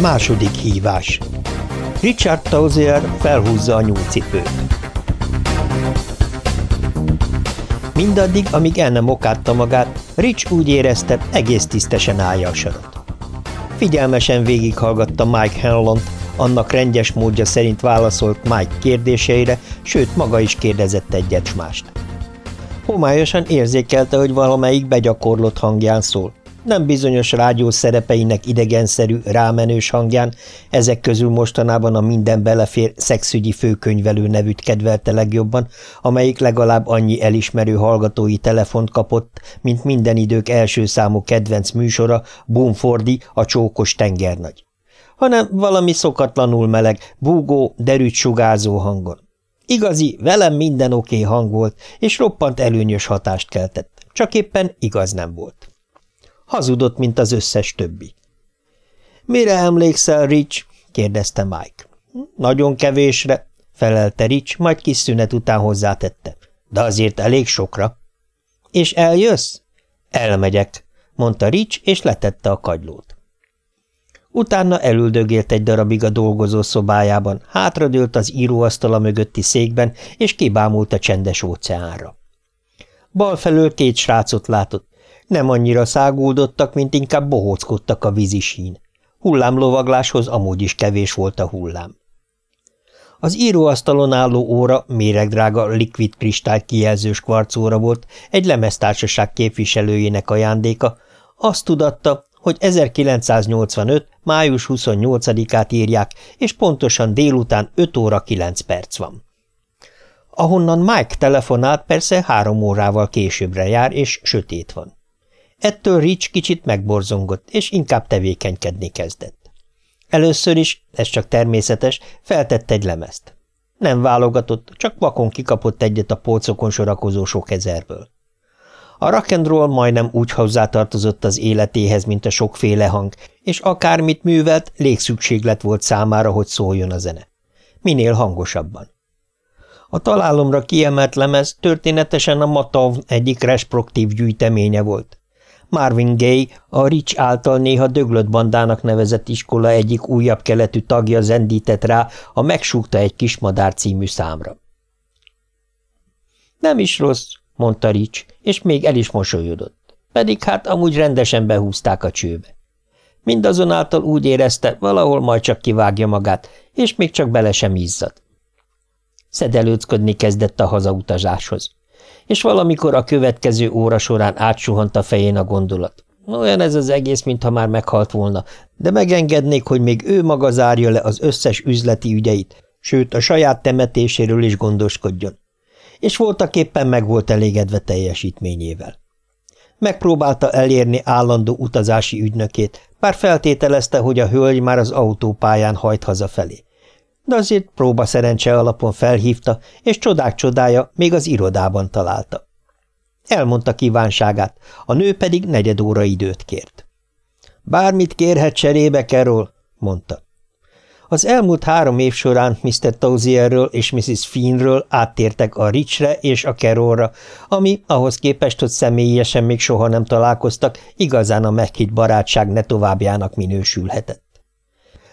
Második hívás Richard Tauzier felhúzza a nyúlcipőt. Mindaddig, amíg el nem okátta magát, Rich úgy érezte, egész tisztesen állja a sarat. Figyelmesen végighallgatta Mike Hanlon, annak rendjes módja szerint válaszolt Mike kérdéseire, sőt, maga is kérdezett egyet mást. Homályosan érzékelte, hogy valamelyik begyakorlott hangján szól nem bizonyos rádió szerepeinek idegenszerű, rámenős hangján, ezek közül mostanában a minden belefér szexügyi főkönyvelő nevűt kedvelte legjobban, amelyik legalább annyi elismerő hallgatói telefont kapott, mint minden idők első számú kedvenc műsora, Bumfordi, a csókos tengernagy hanem valami szokatlanul meleg, búgó, derűt sugárzó hangon. Igazi, velem minden oké hang volt, és roppant előnyös hatást keltett, csak éppen igaz nem volt. Hazudott, mint az összes többi. – Mire emlékszel, Rich? – kérdezte Mike. – Nagyon kevésre – felelte Rich, majd kis szünet után hozzátette. – De azért elég sokra. – És eljössz? – Elmegyek – mondta Rich, és letette a kagylót. Utána elüldögélt egy darabig a dolgozó szobájában, hátradőlt az íróasztala mögötti székben, és kibámult a csendes óceánra. Bal felől két srácot látott, nem annyira száguldottak, mint inkább bohóckodtak a vízisín. Hullámlovagláshoz amúgy is kevés volt a hullám. Az íróasztalon álló óra méregdrága likvid kristály kijelzős kvarcóra volt, egy lemeztársaság képviselőjének ajándéka, azt tudatta, hogy 1985. május 28-át írják, és pontosan délután 5 óra 9 perc van. Ahonnan Mike telefonált, persze három órával későbbre jár, és sötét van. Ettől Rich kicsit megborzongott, és inkább tevékenykedni kezdett. Először is, ez csak természetes, feltett egy lemezt. Nem válogatott, csak vakon kikapott egyet a polcokon sorakozó sok ezerből. A rock and roll majdnem úgy hozzátartozott az életéhez, mint a sokféle hang, és akármit művelt, légszükséglet volt számára, hogy szóljon a zene. Minél hangosabban. A találomra kiemelt lemez történetesen a Matav egyik respektív gyűjteménye volt. Marvin Gaye, a Rich által néha döglött bandának nevezett iskola egyik újabb keletű tagja zendített rá a Megsúgta egy kismadár című számra. Nem is rossz, mondta Rich, és még el is mosolyodott. Pedig hát amúgy rendesen behúzták a csőbe. Mindazonáltal úgy érezte, valahol majd csak kivágja magát, és még csak bele sem izzadt. Szedelőcködni kezdett a hazautazáshoz és valamikor a következő óra során átsuhant a fején a gondolat. Olyan ez az egész, mintha már meghalt volna, de megengednék, hogy még ő maga zárja le az összes üzleti ügyeit, sőt, a saját temetéséről is gondoskodjon. És voltak éppen meg volt elégedve teljesítményével. Megpróbálta elérni állandó utazási ügynökét, bár feltételezte, hogy a hölgy már az autópályán hajt hazafelé de azért próba szerencse alapon felhívta, és csodák csodája még az irodában találta. Elmondta kívánságát, a nő pedig negyed óra időt kért. Bármit kérhet cserébe, Carol, mondta. Az elmúlt három év során Mr. Tozierről és Mrs. Finnről áttértek a Richre és a Carolra, ami ahhoz képest, hogy személyesen még soha nem találkoztak, igazán a meghitt barátság ne továbbjának minősülhetett.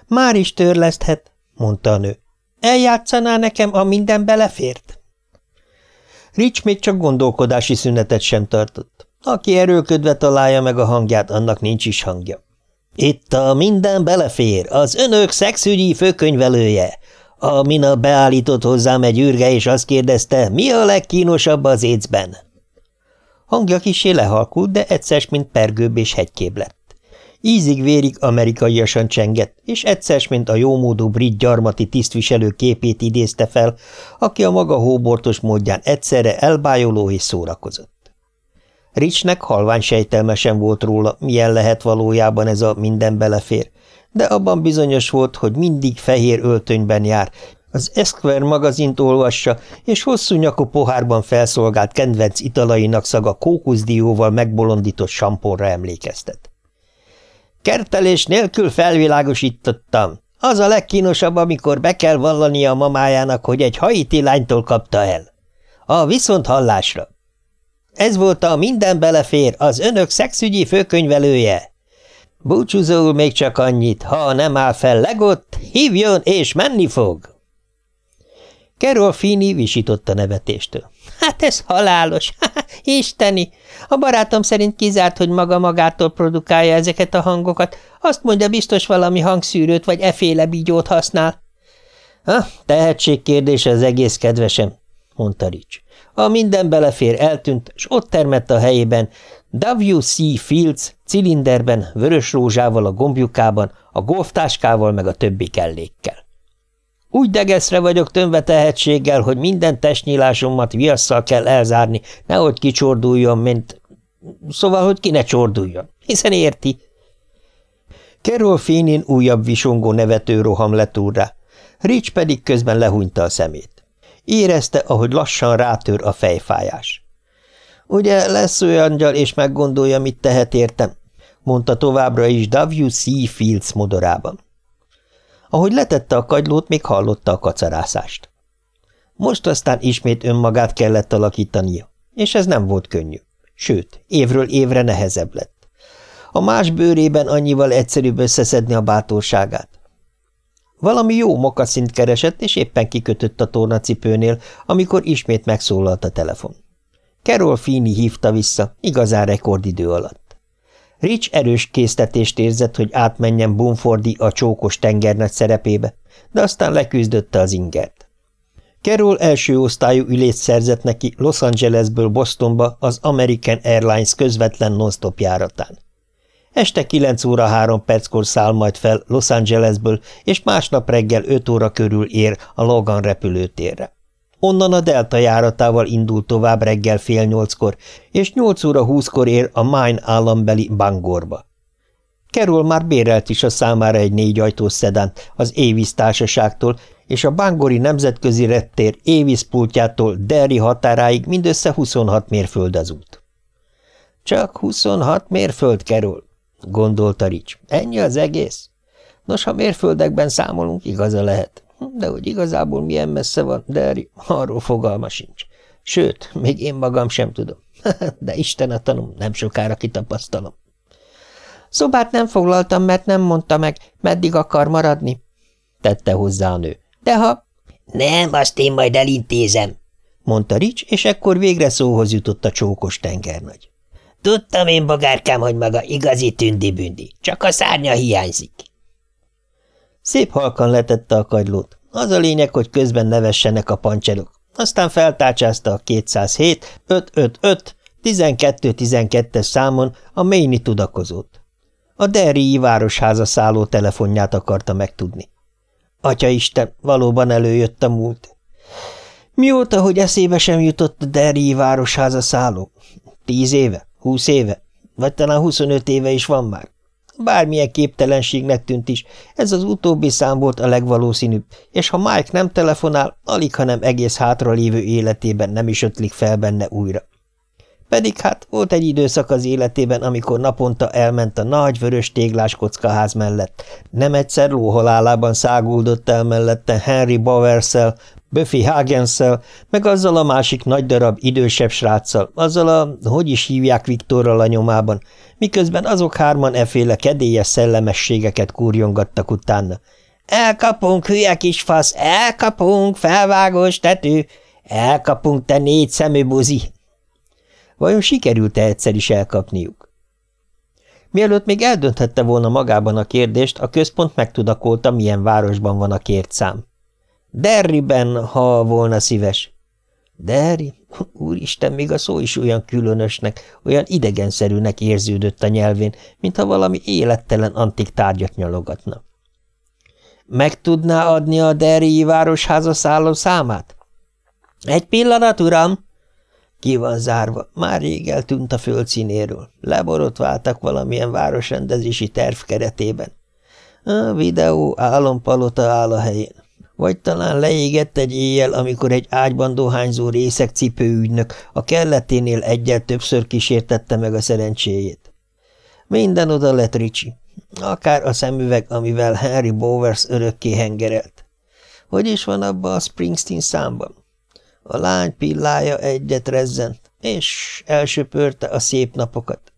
Már is törleszthet, mondta a nő. Eljátszaná nekem, a minden belefért? Rich még csak gondolkodási szünetet sem tartott. Aki erőködve találja meg a hangját, annak nincs is hangja. Itt a minden belefér, az önök szexügyi főkönyvelője. A mina beállított hozzám egy űrge, és azt kérdezte, mi a legkínosabb az écben. Hangja kisé lehalkult, de egyszer, mint pergőbb és hegykébb lett. Ízig-vérig amerikaiasan csengett, és egyszer, mint a jómódú brit gyarmati tisztviselő képét idézte fel, aki a maga hóbortos módján egyszerre elbájoló és szórakozott. Richnek halvány sejtelme sem volt róla, milyen lehet valójában ez a minden belefér, de abban bizonyos volt, hogy mindig fehér öltönyben jár, az Esquire magazint olvassa, és hosszú nyakú pohárban felszolgált kedvenc italainak szaga kókuszdióval megbolondított samponra emlékeztet. Kertelés nélkül felvilágosítottam. Az a legkínosabb, amikor be kell vallania a mamájának, hogy egy haiti lánytól kapta el. A viszont hallásra. Ez volt a minden belefér, az önök szexügyi főkönyvelője. Búcsúzóul még csak annyit, ha nem áll fel legott, hívjon és menni fog. Carol Fini visított nevetéstől. Hát ez halálos, isteni! A barátom szerint kizárt, hogy maga magától produkálja ezeket a hangokat. Azt mondja, biztos valami hangszűrőt vagy eféle bígyót használ. Ha, tehetség kérdése az egész kedvesem, mondta Rich. A minden belefér eltűnt, és ott termett a helyében W.C. Fields cilinderben, vörös rózsával a gombjukában, a golftáskával meg a többi kellékkel. Úgy degeszre vagyok tömve tehetséggel, hogy minden testnyílásomat viasszal kell elzárni, nehogy kicsorduljon, mint... Szóval, hogy ki ne csorduljon, hiszen érti. Carol Finin újabb visongó nevető roham letúr rá, Rich pedig közben lehúnyta a szemét. Érezte, ahogy lassan rátör a fejfájás. Ugye lesz olyan angyal, és meggondolja, mit tehet értem, mondta továbbra is W.C. Fields modorában. Ahogy letette a kagylót, még hallotta a kacarászást. Most aztán ismét önmagát kellett alakítania, és ez nem volt könnyű. Sőt, évről évre nehezebb lett. A más bőrében annyival egyszerűbb összeszedni a bátorságát. Valami jó mokaszint keresett, és éppen kikötött a tornacipőnél, amikor ismét megszólalt a telefon. Carol Fini hívta vissza, igazán rekordidő alatt. Rich erős késztetést érzett, hogy átmenjen Bumfordi a csókos tengernagy szerepébe, de aztán leküzdötte az ingert. Carol első osztályú ülést szerzett neki Los Angelesből Bostonba az American Airlines közvetlen non-stop járatán. Este 9 óra 3 perckor száll majd fel Los Angelesből, és másnap reggel 5 óra körül ér a Logan repülőtérre. Onnan a Delta járatával indul tovább reggel fél nyolckor, és nyolc óra húszkor ér a Maine állambeli Bangorba. Kerül már bérelt is a számára egy négy ajtós szedánt az Évis társaságtól, és a Bangori nemzetközi rettér Évis pultjától Derry határáig mindössze 26 mérföld az út. Csak 26 mérföld kerül, gondolta Rics. Ennyi az egész? Nos, ha mérföldekben számolunk, igaza lehet. De hogy igazából milyen messze van, Derry, arról fogalma sincs. Sőt, még én magam sem tudom. De Isten a tanum, nem sokára kitapasztalom. Szobát nem foglaltam, mert nem mondta meg, meddig akar maradni, tette hozzá a nő. De ha... Nem, azt én majd elintézem, mondta Rics, és ekkor végre szóhoz jutott a csókos tengernagy. Tudtam én, bogárkám, hogy maga igazi tündi-bündi, csak a szárnya hiányzik. Szép halkan letette a kagylót. Az a lényeg, hogy közben nevessenek a pancserok. Aztán feltárcsázta a 207, 555, 12-12-es számon a Méni tudakozót. A Derrii városháza szálló telefonját akarta megtudni. Atyaisten, valóban előjött a múlt. Mióta, hogy eszébe sem jutott a Derrii városháza szálló? Tíz éve? Húsz éve? Vagy talán huszonöt éve is van már? Bármilyen képtelenségnek tűnt is, ez az utóbbi szám volt a legvalószínűbb, és ha Mike nem telefonál, alig, hanem egész hátralévő életében nem is ötlik fel benne újra. Pedig hát volt egy időszak az életében, amikor naponta elment a nagy vörös téglás kockaház mellett. Nem egyszer lóhalálában száguldott el mellette Henry Bowerszel, Buffy huggins meg azzal a másik nagy darab idősebb sráccal, azzal a, hogy is hívják Viktorral a nyomában, miközben azok hárman eféle kedélyes szellemességeket kurjongattak utána. Elkapunk, hülye kis fasz, elkapunk, felvágós tető, elkapunk, te négy szemű buzi. Vajon sikerült-e egyszer is elkapniuk? Mielőtt még eldönthette volna magában a kérdést, a központ megtudakolta, milyen városban van a kért szám. Derriben, ha volna szíves. Derry? Úristen, még a szó is olyan különösnek, olyan idegenszerűnek érződött a nyelvén, mintha valami élettelen antik tárgyat nyalogatna. Meg tudná adni a Derryi városháza szálló számát? Egy pillanat, uram! Ki van zárva, már rég eltűnt a földszínéről. Leborotváltak valamilyen városrendezési terv keretében. A videó álompalota áll a helyén. Vagy talán leégett egy éjjel, amikor egy ágyban dohányzó részek cipőügynök a kelleténél egyel többször kísértette meg a szerencséjét. Minden oda lett Ricsi, akár a szemüveg, amivel Henry Bowers örökké hengerelt. Hogy is van abban a Springsteen számban? A lány pillája egyet rezzent, és elsöpörte a szép napokat.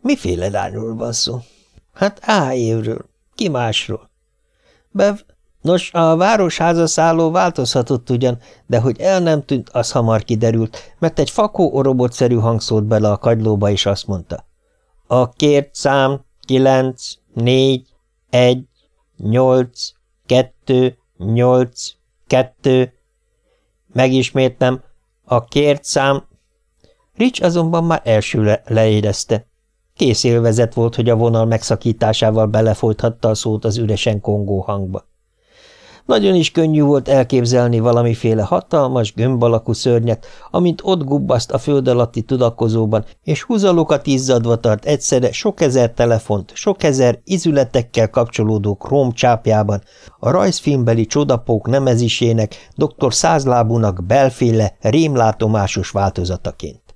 Miféle lányról van szó? Hát A évről. Ki másról? Bev, nos, a városháza szálló változhatott ugyan, de hogy el nem tűnt, az hamar kiderült, mert egy fakó orobotszerű hang szólt bele a kagylóba, és azt mondta. A kért szám kilenc, négy, egy, nyolc, kettő, nyolc, kettő. Megismétlem, a kért szám... Rich azonban már elsőre leérezte. Kész élvezet volt, hogy a vonal megszakításával belefolythatta a szót az üresen kongó hangba. Nagyon is könnyű volt elképzelni valamiféle hatalmas, gömb alakú szörnyet, amint ott gubbaszt a föld alatti tudakozóban, és húzalokat izzadva tart egyszerre sok ezer telefont, sok ezer izületekkel kapcsolódó króm csápjában, a rajzfilmbeli csodapók nemezisének, dr. Százlábúnak belféle, rémlátomásos változataként.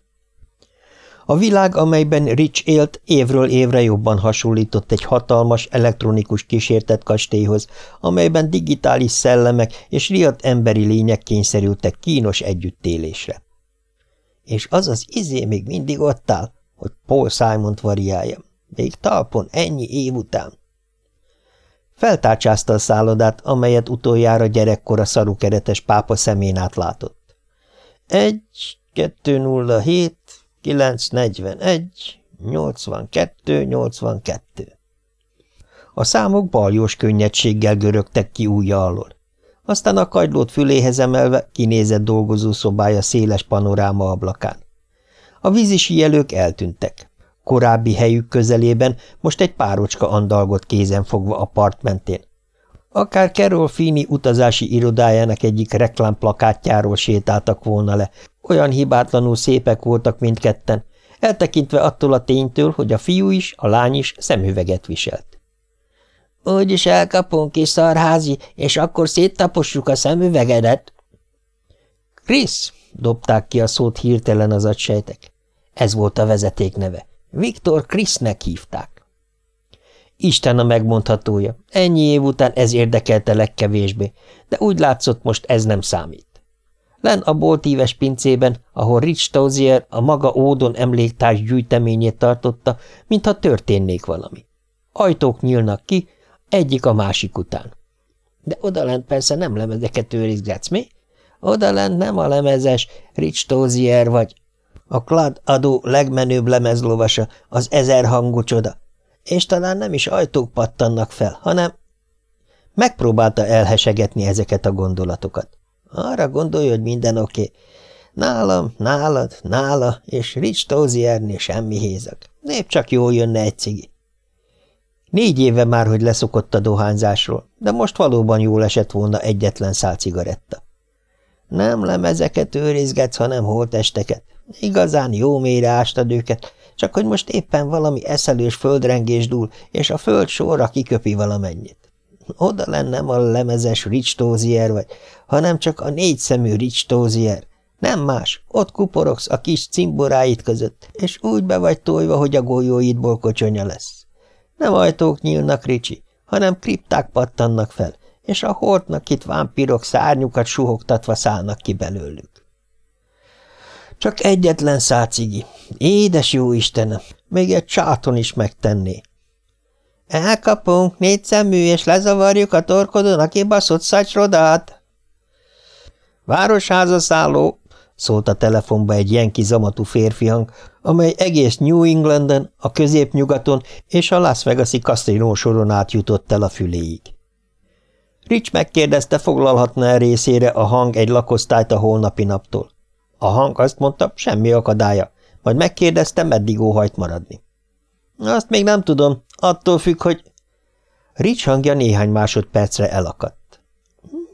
A világ, amelyben Rich élt, évről évre jobban hasonlított egy hatalmas elektronikus kísértett kastélyhoz, amelyben digitális szellemek és riadt emberi lények kényszerültek kínos együttélésre. És az az izé még mindig ott áll, hogy Paul Simon-t variáljam. Még talpon, ennyi év után. Feltárcsázta a szállodát, amelyet utoljára gyerekkora szarukeretes pápa szemén átlátott. Egy, kettő nulla hét, 941, 82, 82. A számok baljós könnyedséggel görögtek ki újja alól. Aztán a kagylót füléhez emelve kinézett dolgozószobája széles panoráma ablakán. A vízisi jelők eltűntek. Korábbi helyük közelében most egy párocska andalgott kézen fogva a mentén. Akár Carol Fini utazási irodájának egyik reklámplakátjáról sétáltak volna le, olyan hibátlanul szépek voltak mindketten, eltekintve attól a ténytől, hogy a fiú is, a lány is szemüveget viselt. – Úgyis elkapunk, kis szarházi, és akkor széttapossuk a szemüvegedet. – Krisz! – dobták ki a szót hirtelen az agysejtek. Ez volt a vezeték neve. Viktor Krisznek hívták. Isten a megmondhatója. Ennyi év után ez érdekelte legkevésbé, de úgy látszott most ez nem számít. Len a boltíves pincében, ahol Rich Tozier a maga ódon emléktárs gyűjteményét tartotta, mintha történnék valami. Ajtók nyílnak ki, egyik a másik után. De odalent persze nem lemezeket őrizgetsz, mi? Odalent nem a lemezes Rich Tozier vagy a Clad adó legmenőbb lemezlovasa, az ezer hangú csoda. És talán nem is ajtók pattannak fel, hanem... Megpróbálta elhesegetni ezeket a gondolatokat. Arra gondolj, hogy minden oké. Nálam, nálad, nála, és Rich Toziernél semmi hézag. Nép csak jól jönne egy cigi. Négy éve már, hogy leszokott a dohányzásról, de most valóban jól esett volna egyetlen szál cigaretta. Nem lemezeket őrizgetsz, hanem holtesteket. Igazán jó mélyre ástad őket, csak hogy most éppen valami eszelős földrengés dúl, és a föld sorra kiköpi valamennyit. Oda lennem a lemezes Rich Tozier vagy, hanem csak a négyszemű Rich Tozier. Nem más, ott kuporogsz a kis cimboráid között, és úgy be vagy tojva, hogy a golyóidból kocsonya lesz. Nem ajtók nyílnak, Ricsi, hanem kripták pattannak fel, és a hortnak itt vámpirok szárnyukat suhogtatva szállnak ki belőlük. Csak egyetlen szácigi. Édes jó Istenem, még egy csáton is megtenné. Elkapunk négy szemű, és lezavarjuk a torkodon a kibaszott szacsrodát. Városháza szálló, szólt a telefonba egy jenki zamatú férfihang, amely egész New Englanden, a középnyugaton és a Las Vegas-i kaszinó soron át jutott el a füléig. Rich megkérdezte, foglalhatna el részére a hang egy lakosztályt a holnapi naptól. A hang azt mondta, semmi akadálya, majd megkérdezte, meddig óhajt maradni. Azt még nem tudom, attól függ, hogy... Rich hangja néhány másodpercre elakadt.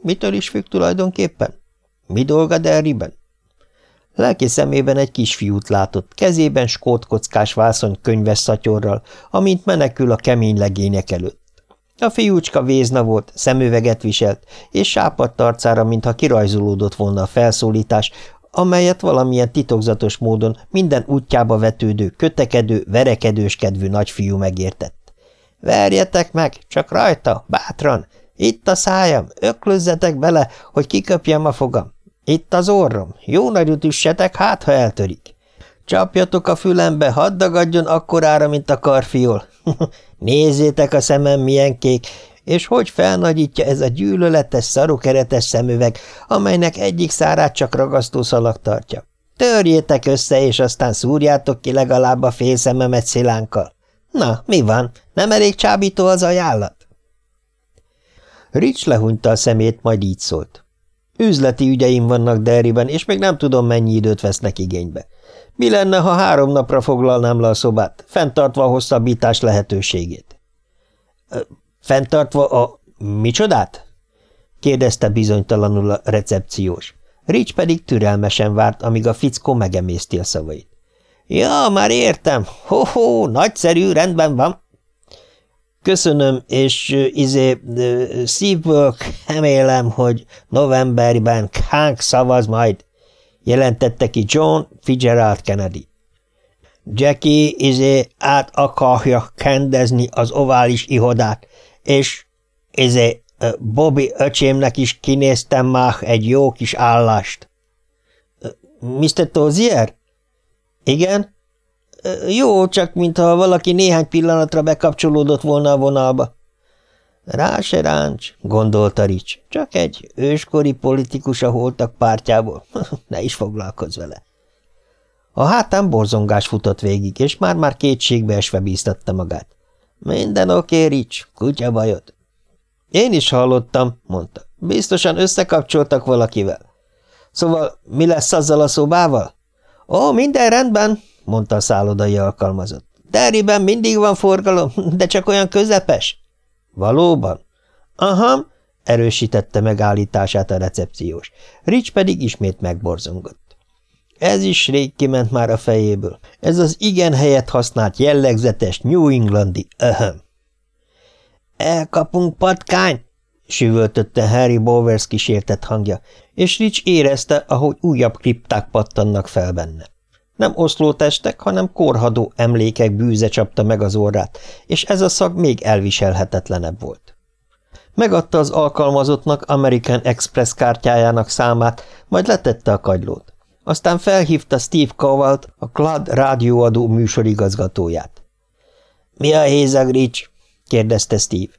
Mitől is függ tulajdonképpen? Mi dolga Derriben? Lelki szemében egy kisfiút látott, kezében skótkockás vászony könyves szatyorral, amint menekül a kemény legények előtt. A fiúcska vézna volt, szemüveget viselt, és sápadt arcára, mintha kirajzolódott volna a felszólítás, amelyet valamilyen titokzatos módon minden útjába vetődő, kötekedő, verekedős kedvű nagyfiú megértett. – Verjetek meg, csak rajta, bátran! Itt a szájam, öklözzetek bele, hogy kiköpjem a fogam. Itt az orrom, jó nagyot üssetek, hát ha eltörik. Csapjatok a fülembe, hadd dagadjon akkorára, mint a karfiol. Nézzétek a szemem milyen kék, és hogy felnagyítja ez a gyűlöletes, szarukeretes szemüveg, amelynek egyik szárát csak ragasztószalag tartja. Törjétek össze, és aztán szúrjátok ki legalább a fél szememet szilánkkal. Na, mi van? Nem elég csábító az ajánlat? Rich lehunyta a szemét, majd így szólt. Üzleti ügyeim vannak Derryben, és még nem tudom, mennyi időt vesznek igénybe. Mi lenne, ha három napra foglalnám le a szobát, fenntartva a hosszabbítás lehetőségét? Fenntartva a... micsodát? kérdezte bizonytalanul a recepciós. Rich pedig türelmesen várt, amíg a fickó megemészti a szavait. Ja, már értem. Ho-ho, nagyszerű, rendben van. Köszönöm, és izé, szívből remélem, hogy novemberben Kánk szavaz majd, jelentette ki John Fitzgerald Kennedy. Jackie izé át akarja kendezni az ovális ihodát, és izé Bobby öcsémnek is kinéztem már egy jó kis állást. Mr. Tozier? Igen? Jó, csak mintha valaki néhány pillanatra bekapcsolódott volna a vonalba. Rá se ráncs, gondolta Rics, csak egy őskori politikus a holtak pártjából. ne is foglalkozz vele. A hátán borzongás futott végig, és már-már kétségbe esve bíztatta magát. Minden oké, Rics, kutya bajod. Én is hallottam, mondta. Biztosan összekapcsoltak valakivel. Szóval mi lesz azzal a szobával? Ó, minden rendben, mondta a szállodai alkalmazott. Derriben mindig van forgalom, de csak olyan közepes. Valóban? Aha, erősítette megállítását a recepciós. Rich pedig ismét megborzongott. Ez is rég kiment már a fejéből. Ez az igen helyet használt jellegzetes New Englandi öhöm. Elkapunk patkány! süvöltötte Harry Bowers kísértett hangja, és Rich érezte, ahogy újabb kripták pattannak fel benne. Nem oszlótestek, hanem korhadó emlékek bűze csapta meg az orrát, és ez a szag még elviselhetetlenebb volt. Megadta az alkalmazottnak American Express kártyájának számát, majd letette a kagylót. Aztán felhívta Steve Covalt, a Clad rádióadó műsorigazgatóját. – Mi a hézag, Rich? – kérdezte Steve.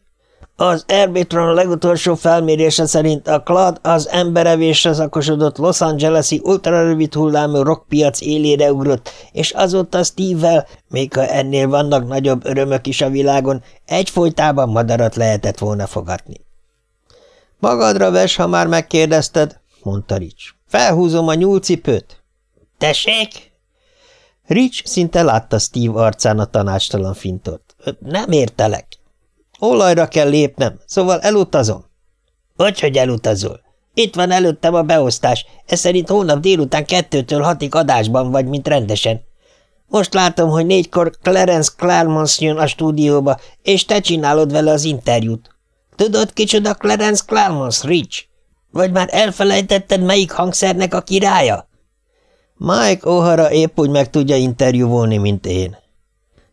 Az Arbitron legutolsó felmérése szerint a Clad az emberevésre szakosodott Los Angeles-i ultrarövid hullámú rockpiac élére ugrott, és azóta Steve-vel, még ha ennél vannak nagyobb örömök is a világon, egyfolytában madarat lehetett volna fogadni. – Magadra ves, ha már megkérdezted – mondta Rich. – Felhúzom a nyúlcipőt. – Tessék? Rich szinte látta Steve arcán a tanácstalan fintot. – Nem értelek. Olajra kell lépnem, szóval elutazom. Hogy, hogy elutazol? Itt van előttem a beosztás, ez szerint holnap délután kettőtől hatig adásban vagy, mint rendesen. Most látom, hogy négykor Clarence Claremont jön a stúdióba, és te csinálod vele az interjút. Tudod, kicsoda Clarence Claremont, Rich? Vagy már elfelejtetted, melyik hangszernek a királya? Mike O'Hara épp úgy meg tudja interjúvolni, mint én.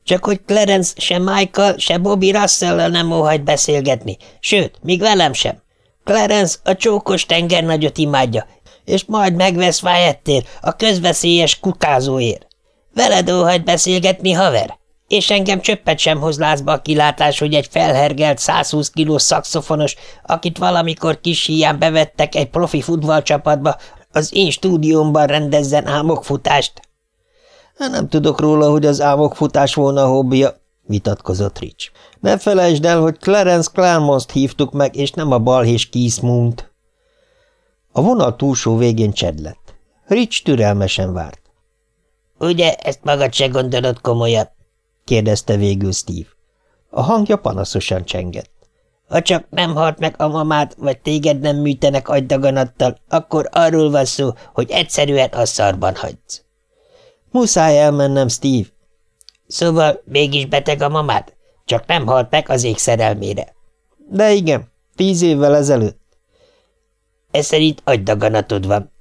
Csak hogy Clarence se Michael, se Bobby russell nem óhajt beszélgetni, sőt, még velem sem. Clarence a csókos tengernagyot imádja, és majd megvesz Wyattér a közveszélyes kukázóért. Veled óhajt beszélgetni, haver? És engem csöppet sem hoz lázba a kilátás, hogy egy felhergelt 120 kilós szakszofonos, akit valamikor kis hián bevettek egy profi futballcsapatba, az én stúdiómban rendezzen álmokfutást. Nem tudok róla, hogy az álmokfutás volna a hobbija, vitatkozott Rich. Ne felejtsd el, hogy Clarence Claremont hívtuk meg, és nem a balhés Keith A vonal túlsó végén csend lett. Rich türelmesen várt. – Ugye ezt magad se gondolod komolyan? – kérdezte végül Steve. A hangja panaszosan csengett. – Ha csak nem halt meg a mamád, vagy téged nem műtenek agydaganattal, akkor arról van szó, hogy egyszerűen a szarban hagysz. Muszáj elmennem, Steve. Szóval mégis beteg a mamád? Csak nem halt meg az ég szerelmére. De igen, tíz évvel ezelőtt. Ez szerint agydaganatod van.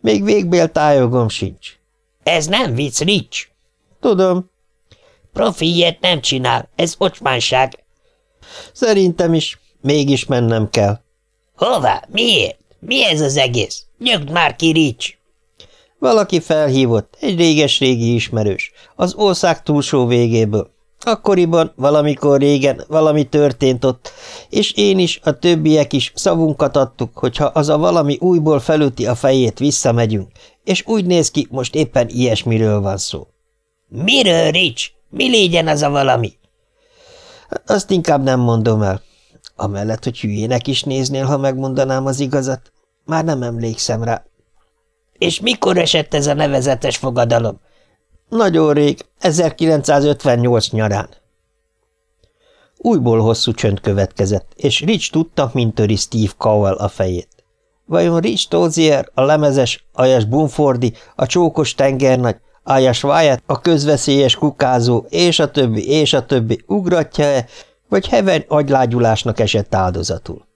Még végbél tájogom sincs. Ez nem vicc, Rich. Tudom. Profi ilyet nem csinál, ez ocsmánság. Szerintem is, mégis mennem kell. Hová? Miért? Mi ez az egész? Nyögd már ki, Rich! Valaki felhívott, egy réges-régi ismerős, az ország túlsó végéből. Akkoriban, valamikor régen valami történt ott, és én is, a többiek is szavunkat adtuk, hogyha az a valami újból felüti a fejét, visszamegyünk, és úgy néz ki, most éppen ilyesmiről van szó. – Miről, Rich? Mi légyen az a valami? – Azt inkább nem mondom el. Amellett, hogy hülyének is néznél, ha megmondanám az igazat. Már nem emlékszem rá. – És mikor esett ez a nevezetes fogadalom? – nagyon rég, 1958 nyarán. Újból hosszú csönd következett, és Rich tudta, mint töri Steve Cowell a fejét. Vajon Rich Tozier, a lemezes, Ajas Bumfordi, a csókos tengernagy, Wyatt, a közveszélyes kukázó, és a többi, és a többi ugratja-e, vagy heven agylágyulásnak esett áldozatul?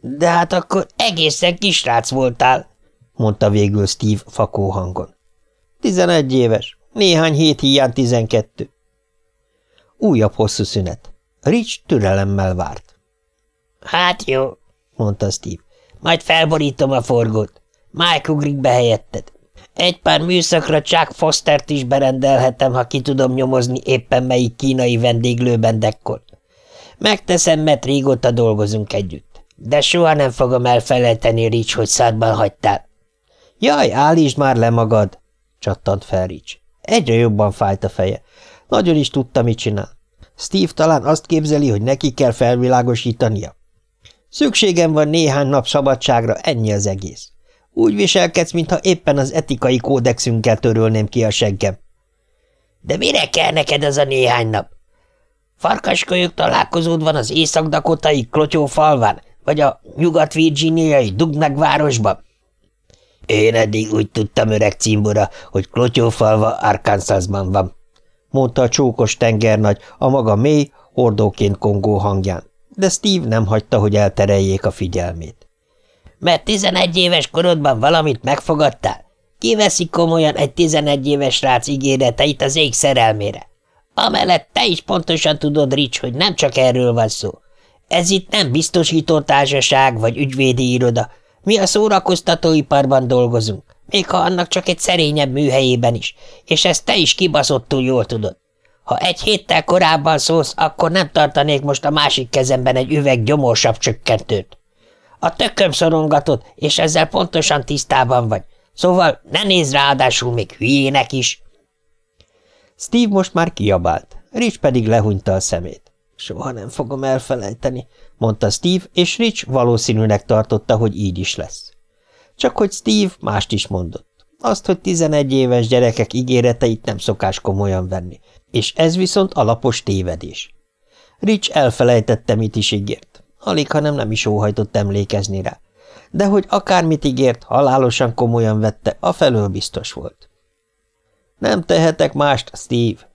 De hát akkor egészen kisrác voltál, mondta végül Steve fakó hangon. Tizenegy éves. Néhány hét hiány tizenkettő. Újabb hosszú szünet. Rich türelemmel várt. Hát jó, mondta Steve. Majd felborítom a forgót. Mike ugrik be helyetted. Egy pár műszakra Chuck Fostert is berendelhetem, ha ki tudom nyomozni éppen melyik kínai vendéglőben dekkol. Megteszem, mert régóta dolgozunk együtt. De soha nem fogom elfelejteni, Rich, hogy szádban hagytál. Jaj, állítsd már le magad, csattant fel Rich. Egyre jobban fájt a feje. Nagyon is tudta, mit csinál. Steve talán azt képzeli, hogy neki kell felvilágosítania. Szükségem van néhány nap szabadságra, ennyi az egész. Úgy viselkedsz, mintha éppen az etikai kódexünkkel törölném ki a seggem. De mire kell neked ez a néhány nap? Farkaskölyök találkozód van az észak-dakotai klotyófalván, vagy a nyugat-virginiai Dugnak városban? Én eddig úgy tudtam, öreg cimbora, hogy Klotyófalva Arkansasban van, mondta a csókos tengernagy a maga mély, hordóként kongó hangján, de Steve nem hagyta, hogy eltereljék a figyelmét. Mert tizenegy éves korodban valamit megfogadtál? Kiveszik komolyan egy tizenegy éves rác ígéreteit az ég szerelmére? Amellett te is pontosan tudod, Rich, hogy nem csak erről van szó. Ez itt nem biztosító társaság vagy ügyvédi iroda, mi a szórakoztatóiparban dolgozunk, még ha annak csak egy szerényebb műhelyében is, és ezt te is kibaszottul jól tudod. Ha egy héttel korábban szólsz, akkor nem tartanék most a másik kezemben egy üveg gyomorsabb csökkentőt. A tököm szorongatod, és ezzel pontosan tisztában vagy. Szóval ne nézz ráadásul még hülyének is. Steve most már kiabált, Rich pedig lehúnyta a szemét. Soha nem fogom elfelejteni, mondta Steve, és Rich valószínűnek tartotta, hogy így is lesz. Csak hogy Steve mást is mondott. Azt, hogy 11 éves gyerekek ígéreteit nem szokás komolyan venni, és ez viszont alapos tévedés. Rich elfelejtette, mit is ígért. Alig, hanem nem is óhajtott emlékezni rá. De hogy akármit ígért, halálosan komolyan vette, afelől biztos volt. Nem tehetek mást, Steve.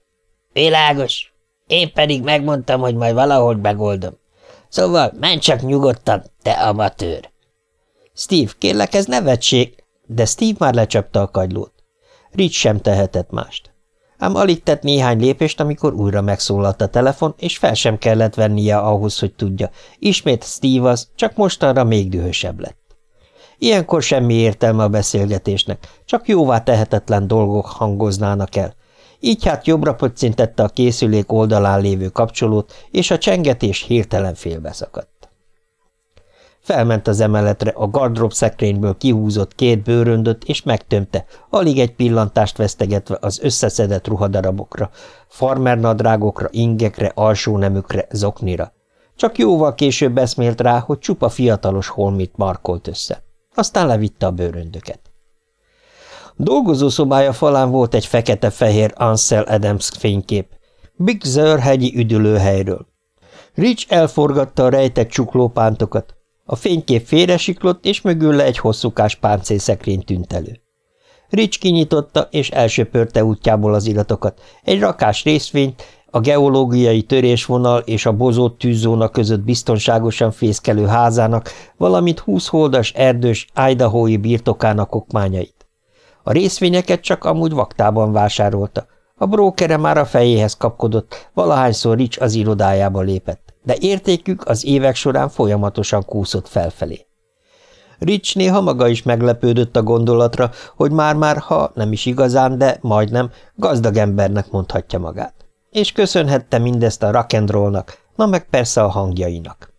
Világos, én pedig megmondtam, hogy majd valahogy megoldom. Szóval menj csak nyugodtan, te amatőr. Steve, kérlek, ez nevetség, de Steve már lecsapta a kagylót. Rich sem tehetett mást. Ám alig tett néhány lépést, amikor újra megszólalt a telefon, és fel sem kellett vennie ahhoz, hogy tudja. Ismét Steve az, csak mostanra még dühösebb lett. Ilyenkor semmi értelme a beszélgetésnek, csak jóvá tehetetlen dolgok hangoznának el, így hát jobbra pöccintette a készülék oldalán lévő kapcsolót, és a csengetés hirtelen félbeszakadt. Felment az emeletre, a gardrób szekrényből kihúzott két bőröndöt, és megtömte, alig egy pillantást vesztegetve az összeszedett ruhadarabokra, farmernadrágokra, ingekre, alsónemükre, zoknira. Csak jóval később eszmélt rá, hogy csupa fiatalos holmit markolt össze. Aztán levitte a bőröndöket. Dolgozószobája falán volt egy fekete-fehér Ansel Adams fénykép, Big Sur hegyi üdülőhelyről. Rich elforgatta a rejtett csuklópántokat, a fénykép félresiklott, és mögülle egy hosszúkás páncélszekrény tűnt elő. Rich kinyitotta, és elsöpörte útjából az iratokat, egy rakás részvényt, a geológiai törésvonal és a bozott tűzzóna között biztonságosan fészkelő házának, valamint húsz holdas erdős Idahoi birtokának okmányait. A részvényeket csak amúgy vaktában vásárolta. A brókere már a fejéhez kapkodott, valahányszor Rich az irodájába lépett, de értékük az évek során folyamatosan kúszott felfelé. Rich néha maga is meglepődött a gondolatra, hogy már-már, ha nem is igazán, de majdnem, gazdag embernek mondhatja magát. És köszönhette mindezt a rock'n'rollnak, na meg persze a hangjainak.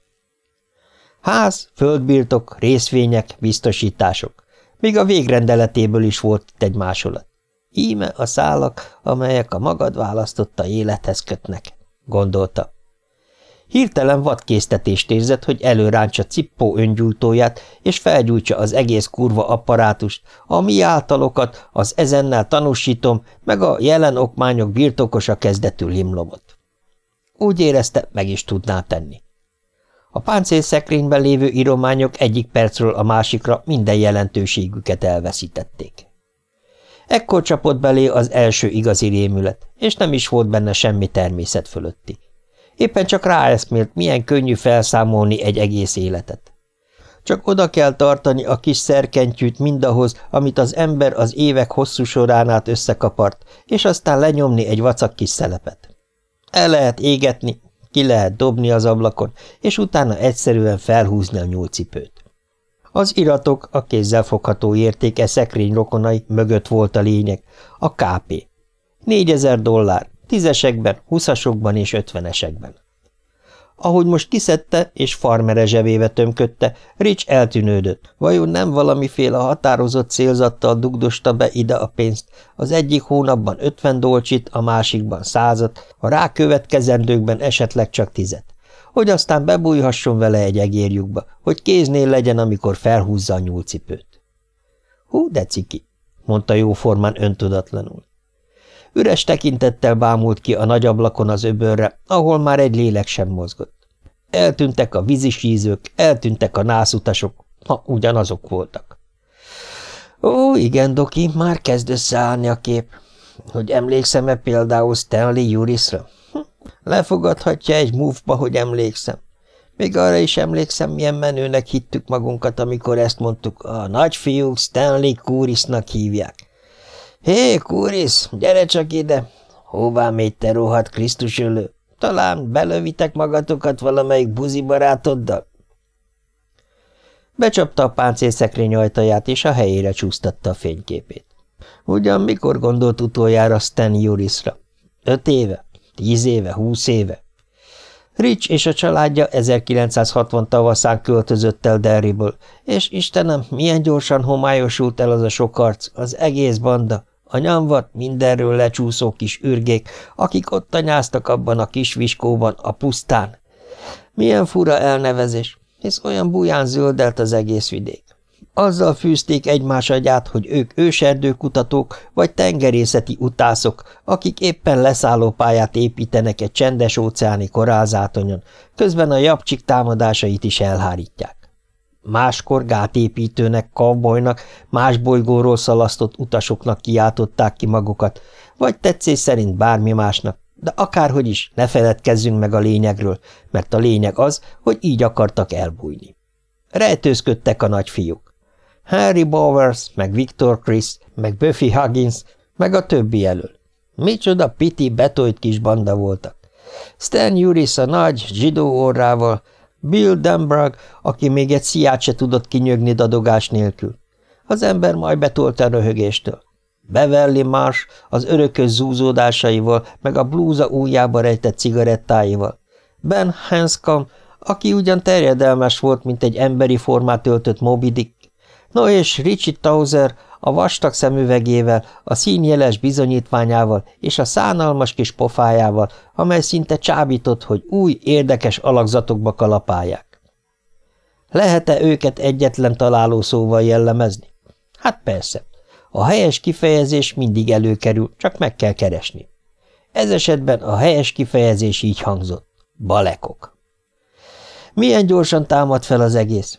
Ház, földbirtok, részvények, biztosítások. Még a végrendeletéből is volt itt egy másolat. Íme a szálak, amelyek a magad választotta élethez kötnek, gondolta. Hirtelen vadkésztetést érzett, hogy előráncsa cippó öngyújtóját, és felgyújtsa az egész kurva apparátust, a mi általokat, az ezennel tanúsítom, meg a jelen okmányok birtokosa kezdetű limlomot. Úgy érezte, meg is tudná tenni. A páncélszekrényben lévő írományok egyik percről a másikra minden jelentőségüket elveszítették. Ekkor csapott belé az első igazi rémület, és nem is volt benne semmi természet fölötti. Éppen csak ráeszmélt, milyen könnyű felszámolni egy egész életet. Csak oda kell tartani a kis szerkentyűt mindahhoz, amit az ember az évek hosszú során át összekapart, és aztán lenyomni egy vacak kis szelepet. El lehet égetni, ki lehet dobni az ablakon, és utána egyszerűen felhúzni a nyúlcipőt. Az iratok, a kézzelfogható értéke szekrény rokonai mögött volt a lényeg, a KP. Négyezer dollár, tízesekben, huszasokban és ötvenesekben. Ahogy most kiszedte és farmere zsebébe tömködte, Rich eltűnődött. Vajon nem valamiféle határozott célzattal dugdosta be ide a pénzt, az egyik hónapban ötven dolcsit, a másikban százat, a rákövetkezendőkben esetleg csak tizet. Hogy aztán bebújhasson vele egy egérjukba, hogy kéznél legyen, amikor felhúzza a nyúlcipőt. Hú, de ciki, mondta jóformán öntudatlanul. Üres tekintettel bámult ki a nagy ablakon az öbölre, ahol már egy lélek sem mozgott. Eltűntek a vízisízők, eltűntek a nászutasok, ha ugyanazok voltak. Ó, igen, Doki, már kezd összeállni a kép. Hogy emlékszem-e például Stanley Jurisra? Hm, lefogadhatja egy move hogy emlékszem. Még arra is emlékszem, milyen menőnek hittük magunkat, amikor ezt mondtuk, a nagyfiúk Stanley Kurisnak hívják. Hé, Kuris, gyere csak ide! Hová mégy te rohadt Krisztus ölő? Talán belövitek magatokat valamelyik buzi barátoddal? Becsapta a páncélszekrény ajtaját, és a helyére csúsztatta a fényképét. Ugyan mikor gondolt utoljára Stan Jurisra? Öt éve? Tíz éve? Húsz éve? Rich és a családja 1960 tavaszán költözött el Derryből, és Istenem, milyen gyorsan homályosult el az a sok arc, az egész banda, a nyomvat mindenről lecsúszó kis ürgék, akik ott tanyáztak abban a kis viskóban, a pusztán. Milyen fura elnevezés, hisz olyan buján zöldelt az egész vidék. Azzal fűzték egymás agyát, hogy ők őserdőkutatók vagy tengerészeti utászok, akik éppen leszállópályát építenek egy csendes óceáni korálzátonyon, közben a japcsik támadásait is elhárítják. Máskor gátépítőnek, kavbolynak, más bolygóról szalasztott utasoknak kiáltották ki magukat, vagy tetszés szerint bármi másnak, de akárhogy is, ne feledkezzünk meg a lényegről, mert a lényeg az, hogy így akartak elbújni. Rejtőzködtek a nagyfiúk. Harry Bowers, meg Victor Chris, meg Buffy Huggins, meg a többi elől. Micsoda piti betolt kis banda voltak. Stan Uris a nagy zsidó orrával, Bill Denbrag, aki még egy sziát se tudott kinyögni dadogás nélkül. Az ember majd betolt a röhögéstől. Beverly Marsh az örökös zúzódásaival, meg a blúza ujjába rejtett cigarettáival. Ben Hanscom, aki ugyan terjedelmes volt, mint egy emberi formát öltött Moby Dick. No és Richie Tauser, a vastag szemüvegével, a színjeles bizonyítványával és a szánalmas kis pofájával, amely szinte csábított, hogy új, érdekes alakzatokba kalapálják. Lehet-e őket egyetlen találó szóval jellemezni? Hát persze. A helyes kifejezés mindig előkerül, csak meg kell keresni. Ez esetben a helyes kifejezés így hangzott. Balekok. Milyen gyorsan támad fel az egész?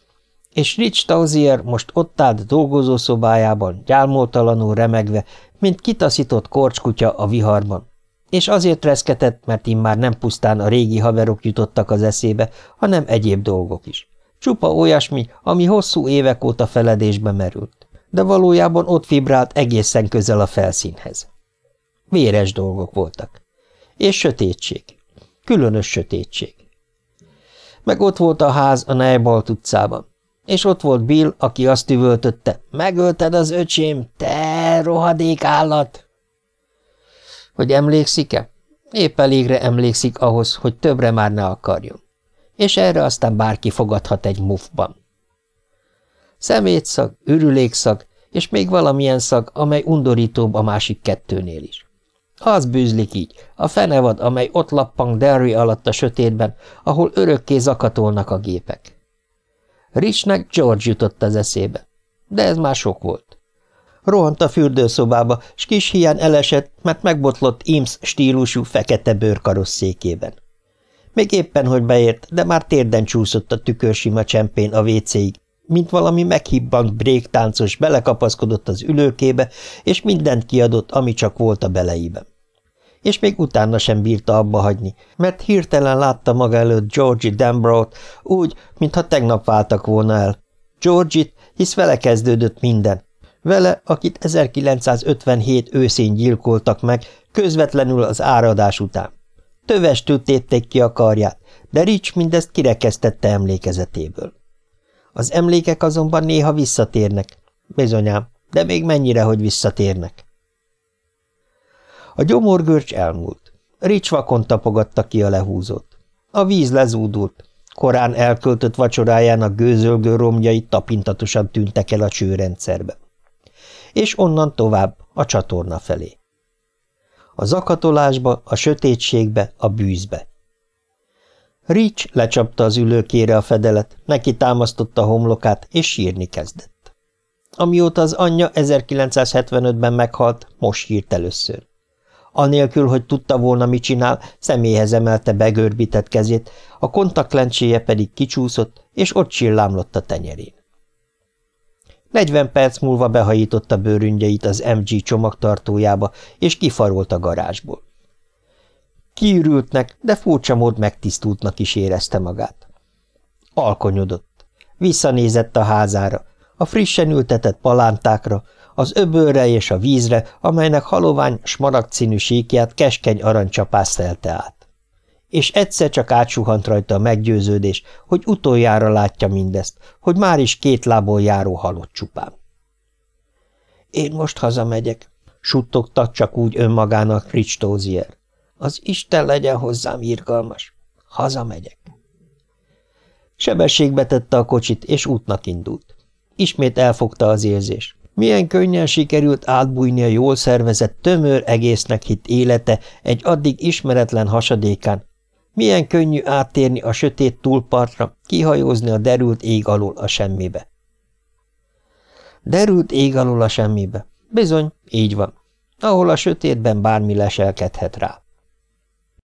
És Rich Tauzier most ott állt dolgozószobájában, gyálmoltalanul remegve, mint kitaszított korcskutya a viharban. És azért reszketett, mert immár nem pusztán a régi haverok jutottak az eszébe, hanem egyéb dolgok is. Csupa olyasmi, ami hosszú évek óta feledésbe merült, de valójában ott vibrált egészen közel a felszínhez. Véres dolgok voltak. És sötétség. Különös sötétség. Meg ott volt a ház a Neibalt utcában. És ott volt Bill, aki azt üvöltötte, megölted az öcsém, te rohadék állat! Hogy emlékszik-e? Épp elégre emlékszik ahhoz, hogy többre már ne akarjon. És erre aztán bárki fogadhat egy mufban. Szemétszag, ürülékszag, és még valamilyen szag, amely undorítóbb a másik kettőnél is. Az bűzlik így, a fenevad, amely ott lappang Derry alatt a sötétben, ahol örökké zakatolnak a gépek. Richnek George jutott az eszébe, de ez már sok volt. Rohant a fürdőszobába, s kis hián elesett, mert megbotlott Ims stílusú fekete bőrkarosszékében. Még éppen, hogy beért, de már térden csúszott a tükörsima csempén a vécéig, mint valami meghibbant bréktáncos belekapaszkodott az ülőkébe, és mindent kiadott, ami csak volt a beleiben. És még utána sem bírta abba hagyni, mert hirtelen látta maga előtt Georgie Dambrot úgy, mintha tegnap váltak volna el. Georgit, hisz vele kezdődött minden. Vele, akit 1957 őszén gyilkoltak meg, közvetlenül az áradás után. Tövestül tépték ki a karját, de Rich mindezt kirekesztette emlékezetéből. Az emlékek azonban néha visszatérnek. Bizonyám, de még mennyire, hogy visszatérnek. A gyomorgörcs elmúlt. Rics vakon tapogatta ki a lehúzót. A víz lezúdult. Korán elköltött vacsorájának gőzölgő romjai tapintatosan tűntek el a csőrendszerbe. És onnan tovább, a csatorna felé. A zakatolásba, a sötétségbe, a bűzbe. Rich lecsapta az ülőkére a fedelet, neki támasztotta a homlokát, és sírni kezdett. Amióta az anyja 1975-ben meghalt, most sírt először. Anélkül, hogy tudta volna, mit csinál, személyhez emelte begörbített kezét, a kontaktlencséje pedig kicsúszott, és ott csillámlott a tenyerén. Negyven perc múlva behajította bőrüngyeit az MG csomagtartójába, és kifarolt a garázsból. Kiürültnek, de furcsa mód megtisztultnak is érezte magát. Alkonyodott. Visszanézett a házára, a frissen ültetett palántákra, az öbölre és a vízre, amelynek halovány, smaragd színű síkját keskeny aranycsapás szelte át. És egyszer csak átsuhant rajta a meggyőződés, hogy utoljára látja mindezt, hogy már is két lából járó halott csupán. Én most hazamegyek, suttogta csak úgy önmagának Fritz Tózier. Az Isten legyen hozzám irgalmas. Hazamegyek. Sebességbe tette a kocsit, és útnak indult. Ismét elfogta az érzés. Milyen könnyen sikerült átbújni a jól szervezett, tömör egésznek hitt élete egy addig ismeretlen hasadékán. Milyen könnyű áttérni a sötét túlpartra, kihajózni a derült ég alól a semmibe. Derült ég alól a semmibe. Bizony, így van. Ahol a sötétben bármi leselkedhet rá.